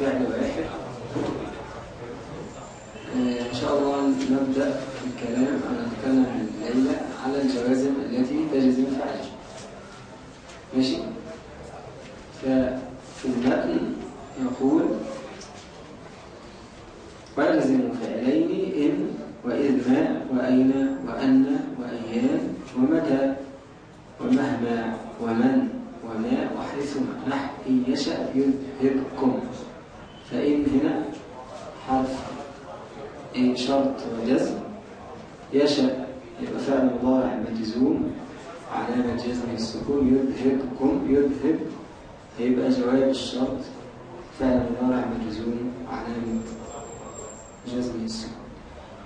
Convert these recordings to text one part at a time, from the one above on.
فعل واحد آه، إن شاء الله نبدأ الكلام أو نتكلم الليلة على الجوازم التي تجزم فعلا ماشي ففي المتن يقول ويلزم فعلين إن وإذ ما وأين وأن وأيان ومتى ومهما ومن وما وحيثما نحو إن يشأ يذهبكم فإن هنا حرف إن شرط وجزم يشأ يبقى فعل مضارع مجزوم علامة جزم السكون يذهبكم يذهب هيبقى جواب الشرط فعل مضارع مجزوم علامة جزم السكون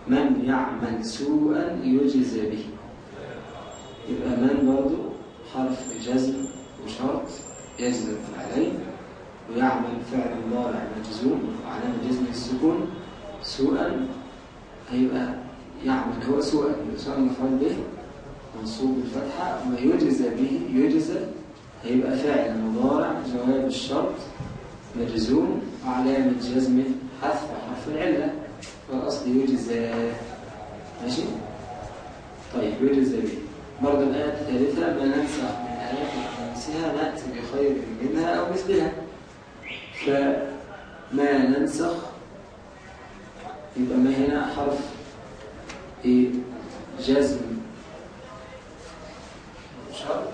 من يعمل سوءا يجزى به. يبقى من برضو حرف جزم وشرط يجزم عليه ويعمل فعل مضارع مجزوم وعلامة جزم السكون سوءا هيبقى يعمل هو سوءا سوءا مفعول به منصوب بالفتحة وما يجزى به يجزى هيبقى فعل مضارع جواب الشرط مجزوم وعلامة جزمه حذف حرف العلة. والأصل يجزى ماشي؟ طيب يجزى به برضه الآية الثالثة ما ننسخ من آيات ننسها نأتي بخير منها أو مثلها. فما ننسخ يبقى ما هنا حرف إيه؟ جزم شرط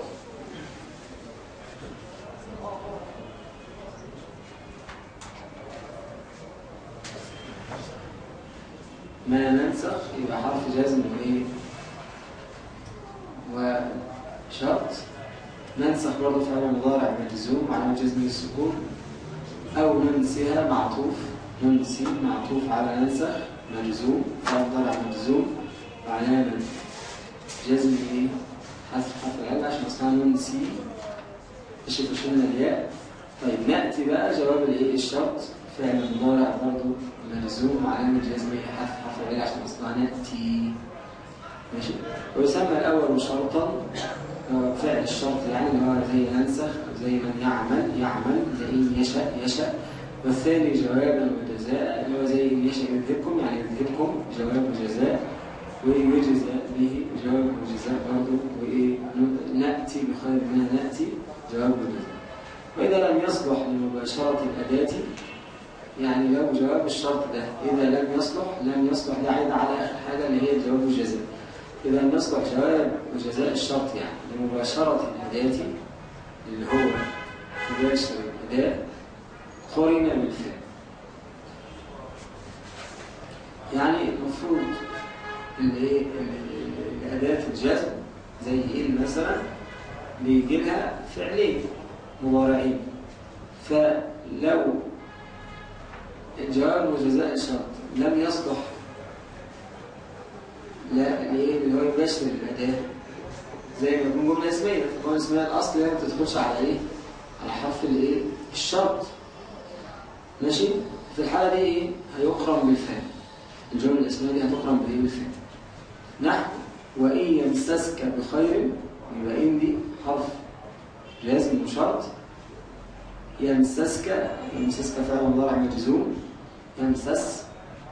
ما ننسخ يبقى حرف جزم وايه وشرط ننسخ برضه فعل مضارع مجزوم على جزم السكون أو ننسيها معطوف ننسي معطوف على ننسخ مجزوم فعل مضارع مجزوم وعلامة جزم إيه؟ حذف حرف العلة عشان اصلها ننسي إيش شلنا الياء. طيب نأتي بقى جواب الإيه؟ الشرط. فعل مضارع برضه مجزوم وعلامة جزم حذف حرف العلة عشان اصلها نأتي. ماشي. ويسمى الأول شرطا. فعل الشرط يعني اللي هو زي ننسخ زي من يعمل يعمل زي يشاء يشاء والثاني جوابا وجزاء اللي هو زي يشاء يذهبكم يعني يذهبكم جواب وجزاء ويجزى به جواب وجزاء برضه وإيه؟ نأتي بخير منها نأتي جواب وجزاء وإذا لم يصلح لمباشرة الأداة يعني لو جواب الشرط ده إذا لم يصلح لم يصلح ده عيد على آخر حاجة اللي هي الجواب والجزاء إذا لم يصلح جواب وجزاء الشرط يعني لمباشرة الأداة اللي هو مباشر الأداة قرن بالفعل يعني المفروض الايه الاداه الجزم زي إيه مثلا بيجي لها فعلين مضارعين. فلو الجواب وجزاء الشرط لم يصلح. لا الايه اللي هو يباشر الاداه زي ما يكون جمله اسميه الجمله الاسميه الأصل ما بتدخلش على إيه؟ على حرف الإيه؟ الشرط. ماشي؟ في الحالة دي إيه؟ بالفعل. الجملة الاسميه دي هتقرن بإيه بالفعل؟ نحو وإن يمسسك بخير يبقى إن دي حرف لازم وشرط يمسسك يمسسك فعل مضارع مجزوم يمسس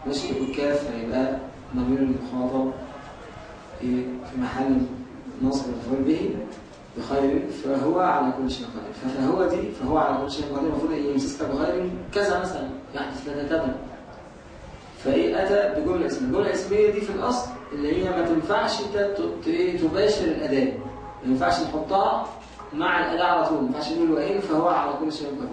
ماشي؟ والكاف هيبقى ضمير المخاطب في محل نصب مفعول به. بخير فهو على كل شيء قدير. فهو دي فهو على كل شيء قدير. المفروض يمسسك بخير كذا مثلا يحدث لك كذا فإيه أتى بجملة اسمية؟ الجملة الاسمية دي في الأصل اللي هي ما تنفعش تباشر الأداة. ما ينفعش نحطها مع الأداة على طول. ما ينفعش نقول وإن فهو على كل شيء قدير.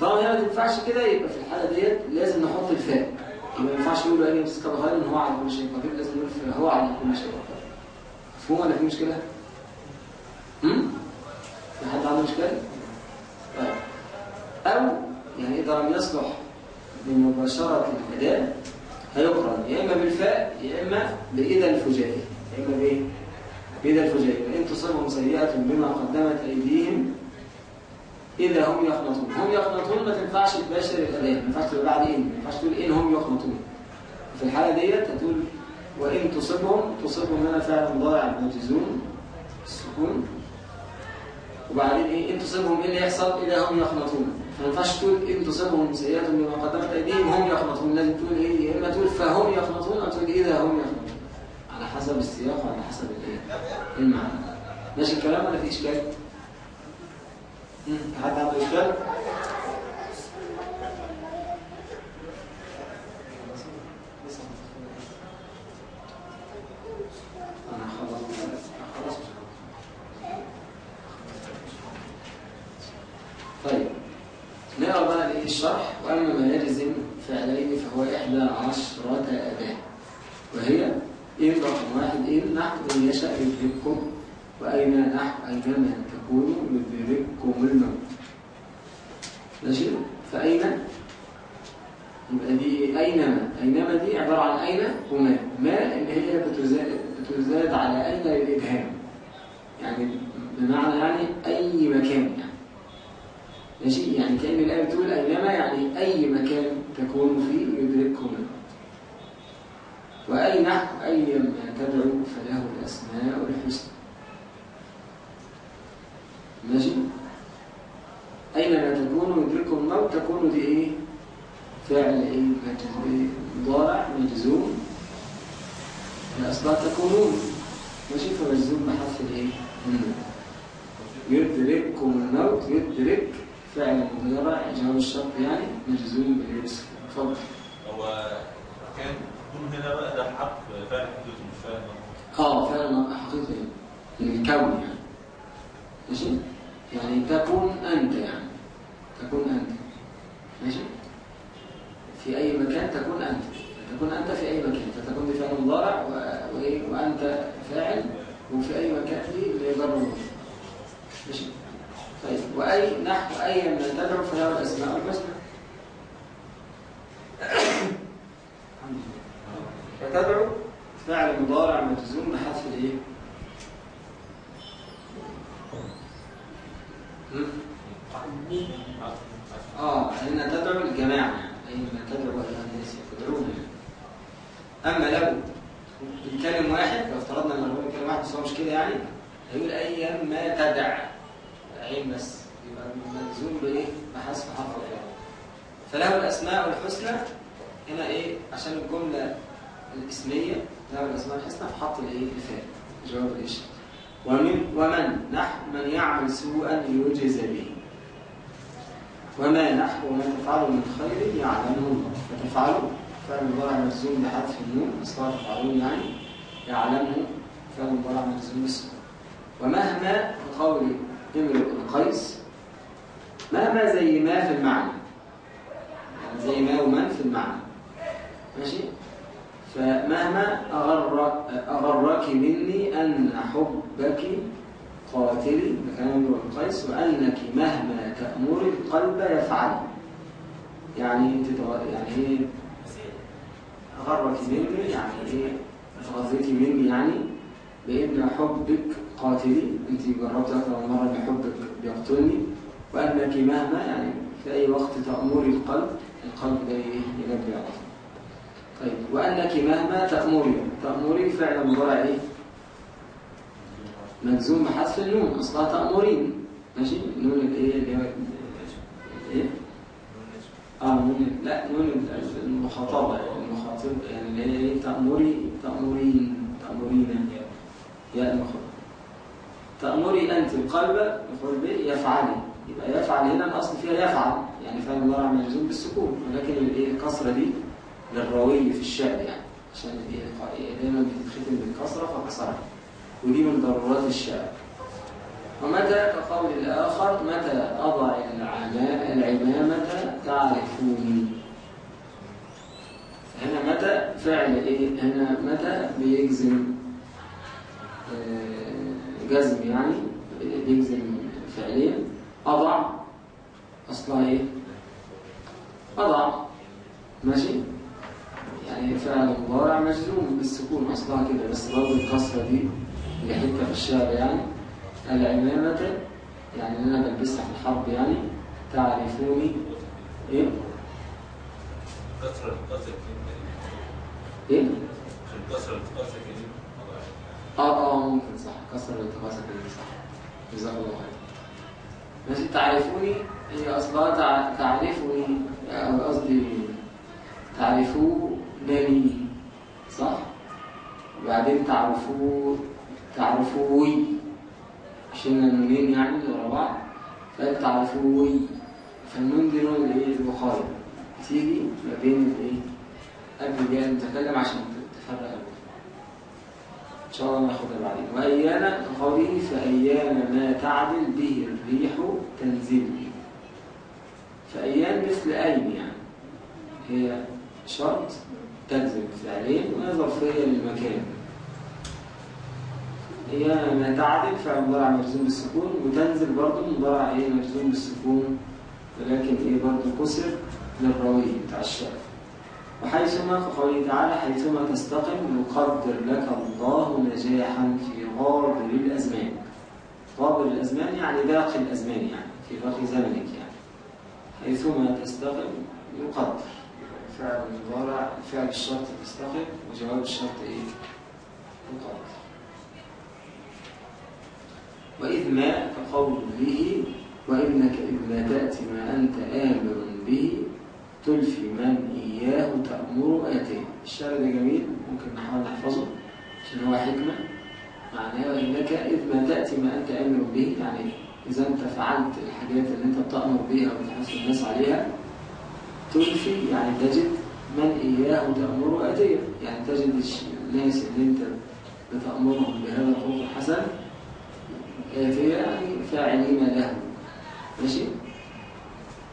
طالما هي ما تنفعش كده يبقى في الحالة ديت لازم نحط الفاء. ما ينفعش نقول وإن يمسك بخير إن هو على كل شيء قدير. لازم نقول فهو على كل شيء قدير. مفهوم ولا في مشكلة؟ في حد عنده مشكلة؟ طيب. أو يعني إذا لم يصلح بمباشرة الاداه هيقرن يا إما بالفاء يا إما بإذا الفجائية يا إما بإيه؟ بإذا الفجائية إن تصبهم سيئة بما قدمت أيديهم إذا هم يقنطون. هم يقنطون ما تنفعش تباشر الأداء ما ينفعش تقول بعد إن ما ينفعش تقول إن هم يقنطون. في الحالة ديت هتقول وإن تصبهم تصبهم هنا فعل مضارع مجزوم السكون وبعدين إيه إن تصبهم إيه اللي يحصل؟ إذا هم يقنطون فما ينفعش تقول إن تصيبهم سيئات بما قدمت أيديهم هم يقنطون لازم تقول إيه يا إما تقول فهم يقنطون أو تقول إذا هم يقنطون على حسب السياق وعلى حسب الإيه المعنى. ماشي الكلام ولا في إشكال؟ حد عنده إشكال؟ طيب نقرا بقى الايه الشرح واما ما يلزم فعلين فهو احدى عشرة اداه وهي إن رقم واحد إن نحو إن يشاء يدرككم وأين نحو أينما تكونوا يدرككم الموت ماشي فأين يبقى دي أينما أينما دي عبارة عن أين وما ما اللي هي بتزاد, بتزاد على أين للإبهام يعني بمعنى يعني أي مكان يعني ماشي يعني كأن الآية بتقول أينما يعني أي مكان تكون فيه يدرككم الموت وأي نحو أي ما تدعو فله الأسماء الحسنى ماشي؟ أينما تكون يدرككم الموت تكون دي إيه؟ فعل إيه؟ مضارع مجزوم. الأصلاح تكونون. ماشي؟ فمجزوم بحذف الإيه؟ يدرككم الموت يدرك فعل مضارع جواب الشرط يعني مجزوم بالاسم اتفضل هو كان يكون هنا بقى ده حق فعل حدوث مش فعل آه فعلا حقيقي الكون يعني. ماشي؟ يعني تكون أنت يعني. تكون أنت. ماشي؟ في أي مكان تكون أنت. تكون أنت في أي مكان. فتكون دي فعل مضارع و... وإيه؟ وأنت فاعل. وفي أي مكان دي اللي يجرب ماشي وأي نحو أي ما تدعو فله الأسماء الحسنى فتدعو فعل مضارع مجزوم بحذف الايه آه ان تدعو الجماعه اي ما تدعو إلى الناس تدعون اما لو الكلم واحد لو افترضنا ان هو كلمه واحد بس هو مش كده يعني هيقول ايا ما تدع عين بس يبقى مجزوم بايه بحذف حرف الفاء فله الاسماء الحسنى هنا إيه عشان الجمله الاسميه له الاسماء الحسنى فحط الايه الفاء جواب الايش ومن ومن نحو من يعمل سوءا يجز به وما نحو ما تفعلوا من خير يعلمه الله فتفعلوا فعل مضارع مجزوم بحذف النون أصلا تفعلون يعني يعلمه فعل مضارع مجزوم بالسكون ومهما قول امرؤ القيس مهما زي ما في المعنى يعني زي ما ومن في المعنى. ماشي؟ فمهما أغر أغرك مني أن حبك قاتلي كلام امرؤ القيس وأنك مهما تأمري القلب يفعل. يعني يعني إيه؟ أغرك مني يعني إيه؟ غضيتي مني يعني؟ بأن حبك قاتلي. انت جربت أكثر من مرة أن حبك بيقتلني. وأنك مهما يعني في أي وقت تأمري القلب القلب ده على طول طيب وأنك مهما تأمري. تأمري فعل مضارع إيه؟ مجزوم بحذف النون. أصلها تأمرين. ماشي؟ نون الإيه اللي هو إيه؟ آه نون لا نون المخاطبة المخاطب يعني اللي هي إيه؟ تأمري تأمرين تأمرين يا المخاطب. تأمري أنت القلب يقول به يفعلي يبقى يفعل هنا الأصل فيها يفعل. يعني فعل مضارع مجزوم بالسكون. ولكن الإيه الكسرة دي؟ للراوي في الشعر يعني. عشان دايما بتتختم بالكسرة فكسرها. ودي من ضرورات الشعر. ومتى كقول الآخر؟ متى أضع العمامة تعرفوني. هنا متى فعل إيه؟ هنا متى بيجزم جزم يعني بيجزم فعليا. أضع أصلها إيه؟ أضع. ماشي؟ يعني فعل مضارع مجزوم بالسكون أصلها كده بس برضه الكسره دي اللي حتة في الشعر يعني. العمامة يعني أنا بلبسها في الحرب يعني. تعرفوني. إيه؟ كسر الكسر إيه؟ عشان كسر الكسر كده آه آه ممكن صح. كسر الالتقاص كده صح. جزاك الله خير. ماشي تعرفوني؟ هي أصلها تع- تعرفني أو قصدي تعرفونني صح؟ وبعدين تعرفوا تعرفوي شلنا النونين يعني اللي ورا بعض. فقال فالنون دي نون الايه الوقاية تيجي ما بين الايه؟ قبل جاء المتكلم عشان تفرق. إن شاء الله ناخدها بعدين. وأيانا قوله فايانا ما تعدل به الريح تنزل. فايان مثل أين يعني؟ هي شرط تجزم فعلين وهي ظرفية للمكان. ايانا ما تعدل فعل مضارع مجزوم بالسكون وتنزل برضه مضارع إيه؟ مجزوم بالسكون. ولكن إيه برضه كسر للراوي بتاع الشعر وحيثما كقوله تعالى حيثما تستقم يقدر لك الله نجاحا في غابر الأزمان. غابر الأزمان يعني باقي الأزمان يعني في باقي زمنك يعني. حيثما تستقم يقدر. فعل المضارع فعل الشرط تستقم وجواب الشرط إيه؟ يقدر. وإذ ما كقوله وإنك إذ لا تأتي ما أنت آمر به تلفي من إياه تأمر آتيه. الشعر ده جميل ممكن نحاول نحفظه عشان هو حكمة. معناه وإنك إذ ما تأتي ما أنت آمر به يعني إذا أنت فعلت الحاجات اللي أنت بتأمر بها وتحث الناس عليها تلفي يعني تجد من إياه تأمر آتيه. يعني تجد الناس اللي أنت بتأمرهم بهذا الخلق الحسن آتيه يعني فاعلين له. ماشي؟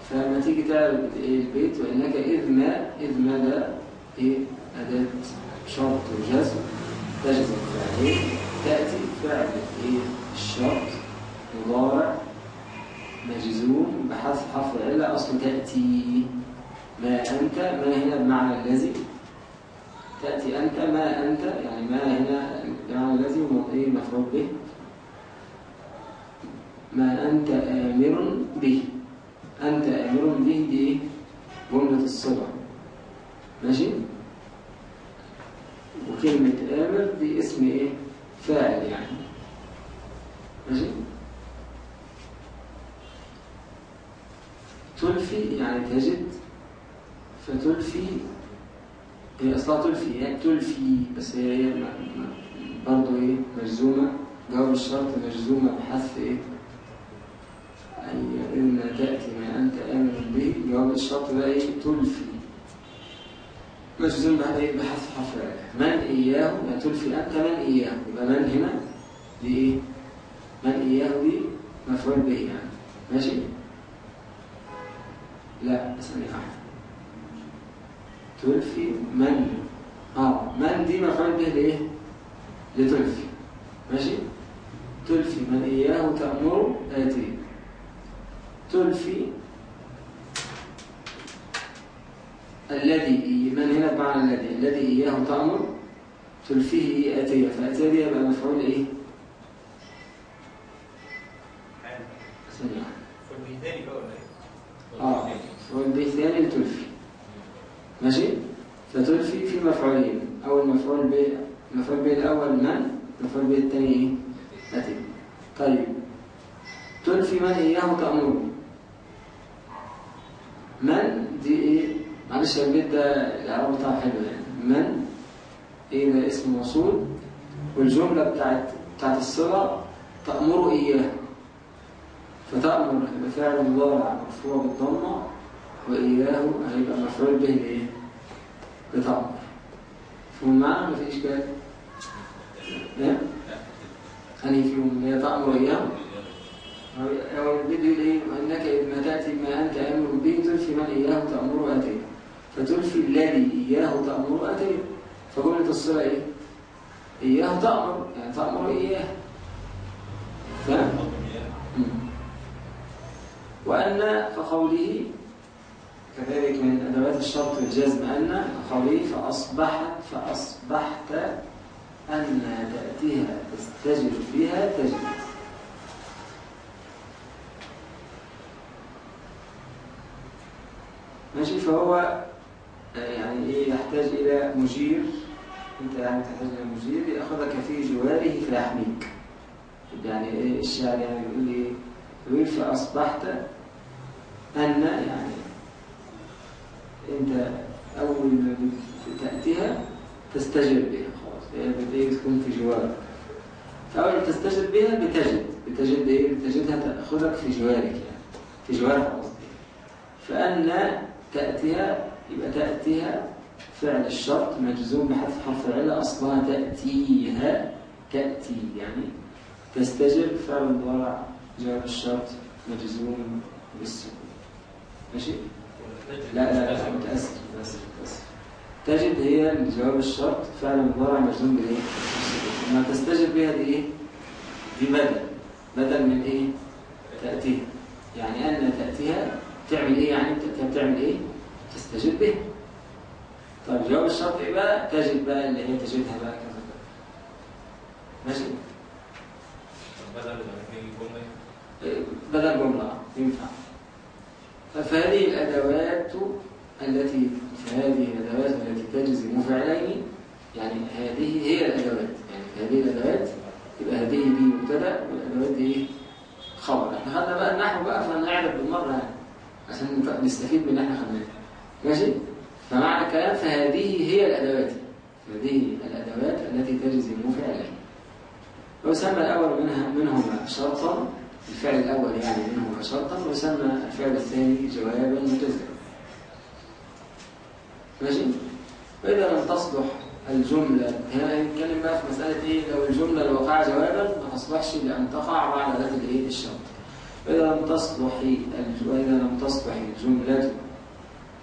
فلما تيجي إيه البيت وإنك إذ ما إذ ما ده إيه؟ أداة شرط وجزم. تجزم فعلين تأتي فعل إيه؟ الشرط. مضارع. مجزوم. بحذف حرف العلة. أصل تأتي ما أنت. ما هنا بمعنى الذي؟ تأتي أنت ما أنت. يعني ما هنا بمعنى الذي وإيه مفعول به. ما أنت آمر أنت آمر به دي إيه؟ جملة الصلة ماشي؟ وكلمة آمر دي اسم إيه؟ فاعل يعني. ماشي؟ تلفي يعني تجد فتلفي هي أصلها تلفي يعني تلفي بس هي هي برضه إيه؟ مجزومة. جواب الشرط مجزومة بحذف إيه؟ أي إن تأتي ما أنت آمن به جواب الشرط ده إيه تلفي. مجزوم بحذف إيه بحذف حرف العلة. من إياه يعني تلفي أنت؟ من إياه؟ يبقى من هنا دي إيه من إياه دي مفعول به يعني. ماشي؟ لا ثانية واحدة تلفي من؟ آه من دي مفعول به لإيه؟ لتلفي. ماشي؟ تلفي من إياه تأمر آتيه تلفي الذي من هنا بمعنى الذي الذي إياه تأمر تلفيه إيه آتية. فآتية دي يبقى مفعول إيه؟ إيه؟ آه مفعول به ثاني لتلفي ماشي؟ فتلفي في مفعولين. أول مفعول به المفعول به الأول من؟ المفعول به الثاني إيه؟ اتي طيب. تلفي من إياه تامره من دي يا البيت ده الاعراب بتاعه حلو يعني من إيه ده اسم موصول والجملة بتاعت بتاعت الصله تامر إياه فتأمر هيبقى فعل مضارع مرفوع بالضمة وإياه هيبقى مفعول به لإيه؟ بتأمر فهم معنا ما في إشكال؟ إيه؟ أنهي فيهم هي تأمر إياه؟ هو الفيديو يقول إيه؟ وإنك إذ ما تأتي ما أنت أمر به تلفي من إياه تأمر أتيه فتلفي الذي إياه تأمر أتيه فجملة الصلة إيه؟ إياه تأمر يعني تأمر إياه فاهم؟ مم. وأن كقوله كذلك من أدوات الشرط والجزم أن كقوله فأصبحت فأصبحت أن تأتيها تستجر بها تجد ماشي فهو يعني إيه يحتاج إلى مجير. أنت يعني تحتاج إلى مجير يأخذك في جواره فيحميك يعني إيه الشاعر يعني بيقول إيه يقول فأصبحت أن يعني أنت أول ما تأتيها تستجر بها خلاص. هي بت- تكون في جوارك. فأول ما تستجر بها بتجد. بتجد إيه؟ بتجدها تأخذك في جوارك يعني في جوارها قصدي. فأن تأتيها يبقى تأتيها فعل الشرط مجزوم بحذف حرف العلة أصلها تأتيها تأتي يعني تستجر فعل مضارع جواب الشرط مجزوم بالسكون ماشي؟ لا لا لا متأسف متأسف متأسف تجد هي جواب الشرط فعل مضارع مجزوم؟ بالسكون لما تستجب بها دي إيه؟ دي بدل بدل من إيه؟ تأتيها يعني أن تأتيها تعمل إيه يعني تأتيها بتعمل إيه؟ تستجب بها طيب جواب الشرط إيه بقى؟ تجد بقى اللي هي تجدها بقى كذا ماشي؟ بدل الجمله بدل جملة ينفع فهذه الأدوات التي فهذه الأدوات التي تجزم فعلين يعني هذه هي الأدوات يعني هذه الأدوات يبقى هذه دي مبتدأ والأدوات دي؟ خبر إحنا خدنا بقى النحو بقى فنعرف بالمرة يعني عشان نستفيد من اللي إحنا خدناه ماشي؟ فمعنى الكلام فهذه هي الأدوات هذه الأدوات التي تجزم فعلين ويسمى الأول منها منهما شرطا الفعل الأول يعني منهما شرطا ويسمى الفعل الثاني جوابا مجزما ماشي؟ وإذا لم تصلح الجملة هنا هنتكلم بقى في مسألة إيه؟ لو الجملة الواقعة جوابا ما تصلحش لأن تقع بعد ذات الإيه؟ الشرط. وإذا لم تصلح وإذا لم تصلح الجملة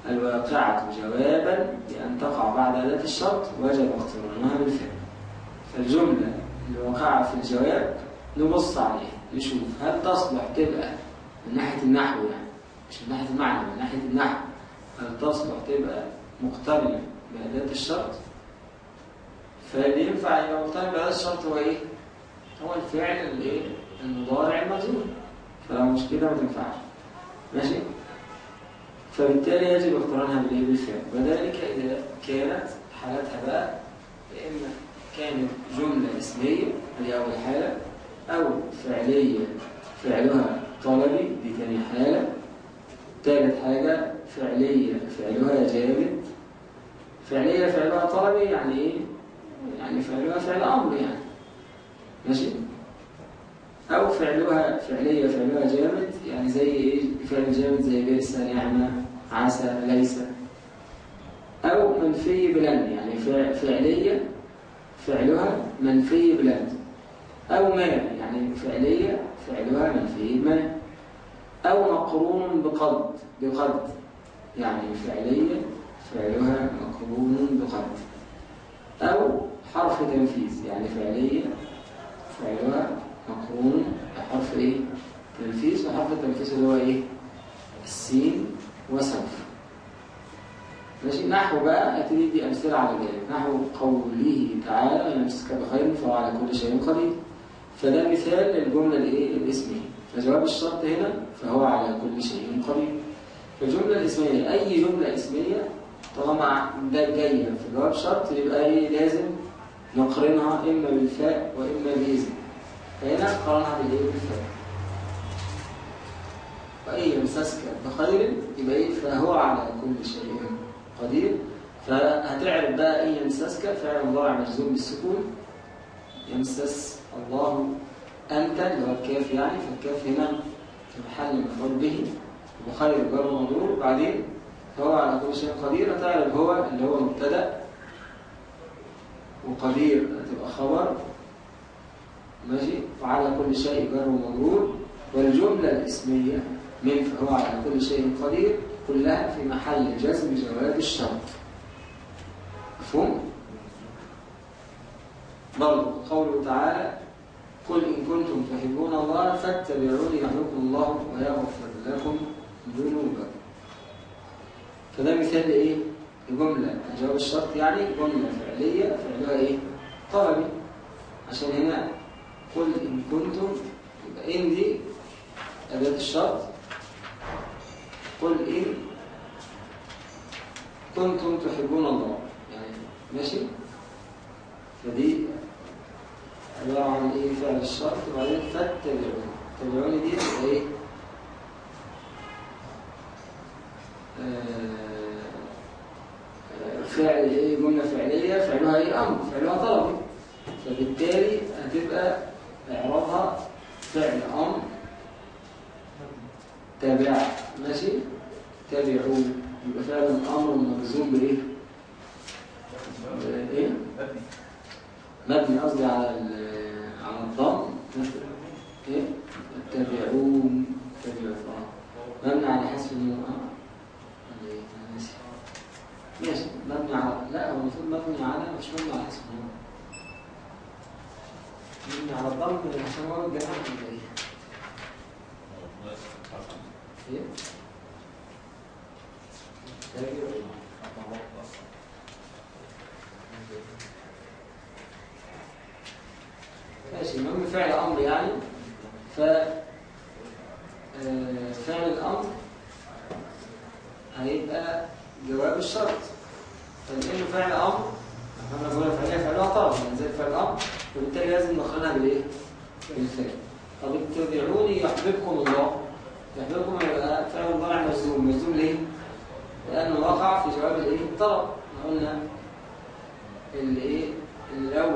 الواقعة جوابا لأن تقع بعد ذات الشرط وجب اقترانها بالفعل فالجملة الواقعة في الجواب نبص عليها نشوف هل تصلح تبقى من ناحية النحو يعني مش من ناحية المعنى من ناحية النحو هل تصلح تبقى مقترنة بأداة الشرط فاللي ينفع يبقى مقترن بأداة الشرط هو إيه؟ هو الفعل الإيه؟ المضارع المجزوم فلو مش كده ما تنفعش ماشي؟ فبالتالي يجب اقترانها بالإيه؟ بالفعل وذلك إذا كانت حالتها بقى إما كانت جملة إسمية دي أول حالة أو فعلية فعلها طلبي دي تاني حالة ثالث حاجة فعلية فعلها جامد فعلية فعلها طلبي يعني إيه؟ يعني فعلها فعل أمر يعني ماشي؟ أو فعلها فعلية فعلها جامد يعني زي إيه؟ فعل جامد زي بئس نعمة عسى ليس. أو منفي بلن يعني فع- فعلية فعلها منفي بلن أو ما يعني فعلية فعلها منفي ما. أو مقرون بقد بقد. يعني فعلية فعلها مقرون بقد. أو حرف تنفيذ يعني فعلية فعلها مقرون بحرف إيه؟ تنفيذ. وحرف التنفيذ اللي هو إيه؟ السين. وسوف ماشي؟ نحو بقى ابتدي دي امثله على ذلك. نحو قوله تعالى يمسك بخير فهو على كل شيء قدير. فده مثال للجملة الإيه؟ الاسمية. فجواب الشرط هنا فهو على كل شيء قدير. فالجمله الاسمية أي جملة اسمية طالما ده جاية في جواب شرط يبقى إيه؟ لازم نقرنها إما بالفاء وإما باذن فهنا قرنها بالإيه؟ بالفاء. وإن يمسسك بخير يبقى إيه؟ فهو على كل شيء قدير. فهتعرف بقى إن يمسسك فعل مضارع مجزوم بالسكون. يمسس الله أنت اللي هو الكاف يعني. فالكاف هنا في محل مفعول به. وخير جر ومجرور وبعدين فهو على كل شيء قدير. هتعرف هو اللي هو مبتدأ وقدير هتبقى خبر. ماشي؟ وعلى كل شيء جر ومجرور والجملة الإسمية. من فهو على كل شيء قدير كلها في محل جزم جواب الشرط مفهوم؟ برضو قوله تعالى قل إن كنتم تحبون الله فاتبعوني يحبكم الله ويغفر لكم ذنوبكم فده مثال لإيه؟ لجملة جواب الشرط يعني جملة فعلية فعلها إيه؟ طلبي عشان هنا قل إن كنتم يبقى إن دي أداة الشرط قل إن كنتم تحبون الله. يعني ماشي؟ فدي عبارة عن إيه؟ فعل الشرط. وبعدين فاتبعوني. اتبعوني دي تبقى إيه؟ آه، آه، فعل إيه؟ جملة فعلية فعلها إيه؟ أمر. فعلها طلبي فبالتالي هتبقى إعرابها فعل أمر. تابع ماشي؟ تابعوا يبقى فعل أمر مجزوم بإيه؟ إيه مبني. قصدي على على الضم. إيه؟ تابعون تابعوا آه. مبني على حسب إيه أنا ناسي ماشي. مبني على لا هو المفروض مبني على مش مبني على حسب النوع مبني على الضم عشان هو الجماعة ماشي المهم فعل أمر يعني ف آه، فعل الأمر هيبقى جواب الشرط. فلانه فعل أمر إحنا بنقول فعليه فعلها طلب يعني زي فعل أمر وبالتالي لازم نخرجها بالإيه؟ بالفعل. طب اتبعوني يحببكم الله. يحببكم يبقى فعل مضارع مجزوم. مجزوم ليه؟ لأنه وقع في جواب الإيه؟ الطلب. قلنا الايه؟ لو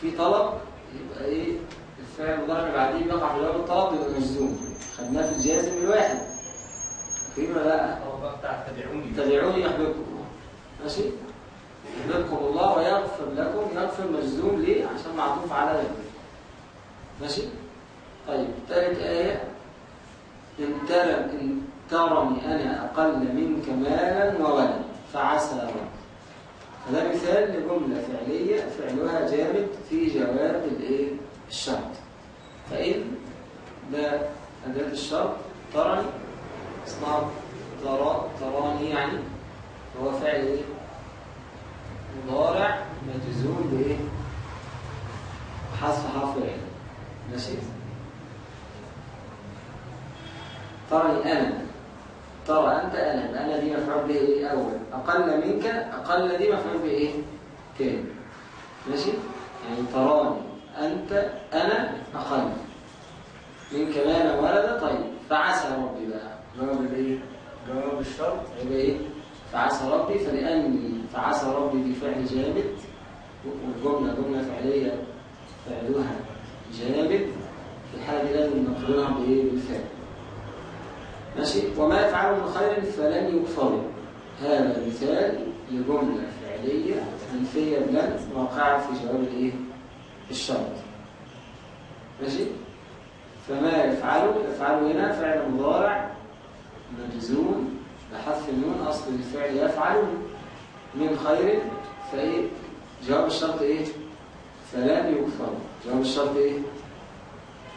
في طلب يبقى إيه؟ الفعل المضارع اللي بعديه بيقع في جواب الطلب يبقى مجزوم. خدناه في الجازم الواحد. فاكرين ولا لأ؟ تابعوني تبعوني يحببكم ماشي؟ يحببكم الله ويغفر لكم. يغفر مجزوم ليه؟ عشان معطوف على يغفر ماشي؟ طيب ثالث آية. ترى إن ترني أنا أقل منك مالا وولدا فعسى ربك. فده مثال لجملة فعلية فعلها جامد في جواب الإيه؟ الشرط. فإن ده أداة الشرط ترني اسمها ترى تراني يعني هو فعل إيه؟ مضارع مجزوم بإيه؟ حذف حرف العلم ماشي؟ ترني أنا ترى أنت أنا أنا دي مفعول به أول؟ أقل منك أقل دي مفعول به إيه؟ تاني ماشي؟ يعني تراني أنت أنا أقل. من كمان ولد طيب. فعسى ربي بقى. جواب الإيه؟ جواب الشرط يبقى إيه؟ فعسى ربي فلان فعسى ربي دي فعل جامد. والجملة جملة فعلية فعلها جامد. في الحالة دي لازم نقرنها بإيه؟ بالفعل. ماشي؟ وما يفعله من خير فلن يكفره هذا مثال لجملة فعلية منفيه بلن واقعه في جواب الإيه؟ الشرط. ماشي؟ فما يفعله؟ يفعله هنا فعل مضارع مجزوم بحذف النون أصل الفعل يفعل من خير فإيه؟ جواب الشرط إيه؟ فلن يكفر جواب الشرط إيه؟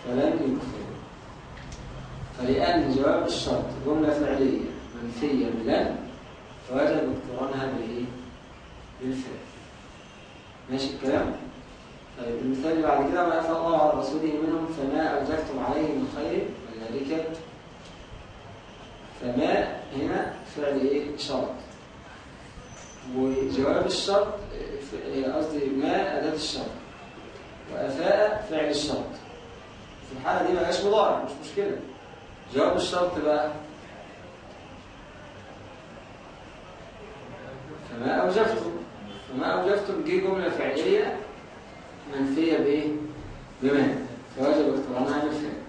فلن يكفر فلأن جواب الشرط جملة فعلية منفية بلن فوجب اقترانها بايه بالفعل. ماشي الكلام؟ طيب المثال اللي بعد كده ما أفى الله على رسوله منهم فما أوجفتم عليه من خير؟ وذلك فما هنا فعل إيه؟ شرط. وجواب الشرط ف- قصدي ما أداة الشرط. وأفاء فعل الشرط. في الحالة دي ما مضارع مش مشكلة. جواب الشرط بقى. فما أوجفتم فما أوجفتم دي جملة فعلية منفية بإيه؟ بما فوجب اقترانها بالفعل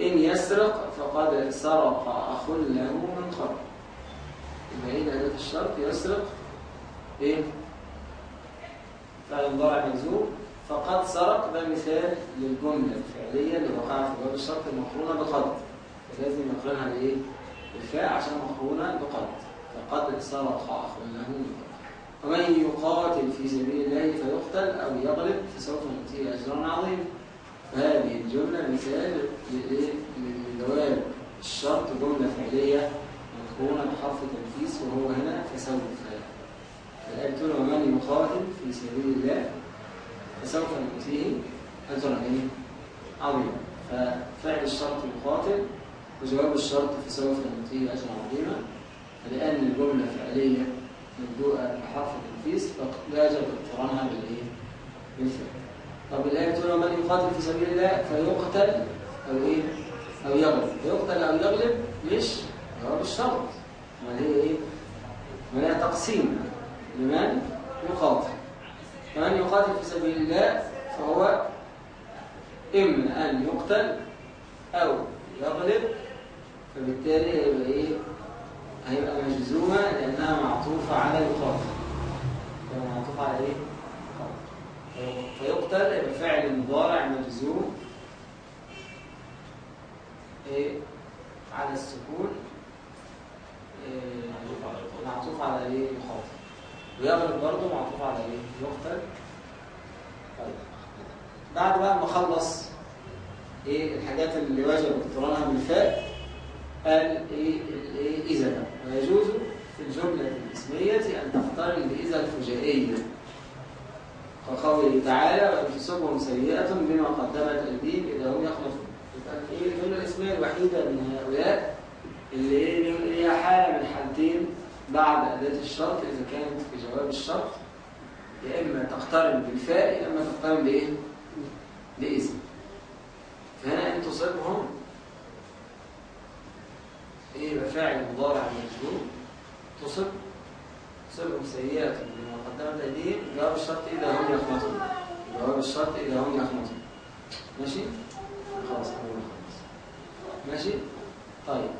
إن يسرق فقد سرق أخ له من قبل. يبقى إيه أداة الشرط؟ يسرق إيه؟ فعل مضارع مجزوم فقد سرق ده مثال للجملة الفعلية اللي وقع في جواب الشرط المقرونة بقد فلازم نقرنها بإيه؟ بالفاء عشان مقرونة بقد فقد سرق أخ له ومن يقاتل في سبيل الله فيقتل أو يغلب فسوف نؤتيه أجرا عظيما. فهذه الجملة مثال؟ لجواب الشرط جملة فعلية مكونة بحرف تنفيس وهو هنا فسوف الآية بتقول ومن يقاتل في سبيل الله فسوف نؤتيه أجرا. إيه؟ عظيما ففعل الشرط يقاتل وجواب الشرط فسوف نؤتيه أجرا عظيما. فلأن الجملة فعلية مبدوءة بحرف التنفيس فلا يجب اقترانها بالإيه؟ بالفعل. طب الآية بتقول ومن يقاتل في سبيل الله فيقتل أو إيه؟ أو يغلب. فيقتل أو يغلب مش جواب الشرط. ما هي إيه؟ ما هي تقسيم لمن؟ يقاتل. فمن يقاتل في سبيل الله فهو إما أن يقتل أو يغلب فبالتالي هيبقى إيه؟ هيبقى مجزومة لأنها معطوفة على يقاتل يبقى معطوفة على إيه؟ فيقتل يبقى فعل مضارع مجزوم إيه؟ على السكون إيه؟ معطوف على إيه؟ يخاطب ويغلب برضه معطوف على إيه يقتل طيب بعد بقى ما اخلص إيه الحاجات اللي وجب اقترانها بالفاء قال إيه الايه إذا بقى. ويجوز في الجملة الاسمية أن تقترن بإذا الفجائية. وقوله تعالى وإن تصبهم سيئة بما قدمت أيديهم اذا هم يخلصون. يبقى إيه الجملة الاسمية الوحيدة من هؤلاء اللي هي حالة من حالتين بعد أداة الشرط إذا كانت في جواب الشرط. يا إما تقترن بالفاء يا إما تقترن بإيه؟ بإذن. تصبهم إيه يبقى فاعل مضارع مجزوم تصب تصبهم سيئات بما قدمت أيديهم. جواب الشرط إذا هم يخلطون جواب الشرط إذا هم يخلطون ماشي؟ خلاص أنا خلاص. ماشي؟ طيب.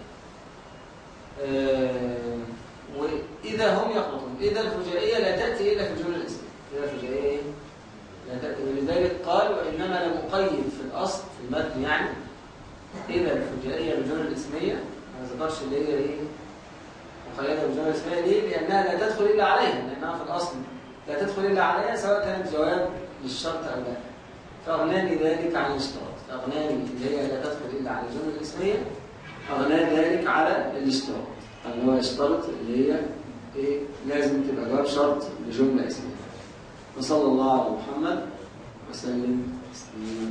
آه وإذا هم يخلطون إذا الفجائية لا تأتي إلا في الجملة الاسمية إذا الفجائية إيه؟ لا تأتي. ولذلك قال وإنما لمقيد في الأصل في المتن يعني إذا الفجائية بالجملة الإسمية. ما ذكرش اللي هي إيه؟ مقيدة بالجملة الإسمية. ليه؟ لأنها لا تدخل إلا عليها لأنها في الأصل لا تدخل إلا عليها سواء كانت جواب للشرط أو لا. فأغناني ذلك عن الاشتراط. أغناني اللي هي لا تدخل إلا على الجملة الإسمية أغناني ذلك على الاشتراط. اللي هو يشترط اللي هي إيه؟ لازم تبقى جواب شرط لجملة إسمية. وصلى الله على محمد وسلم تسليما.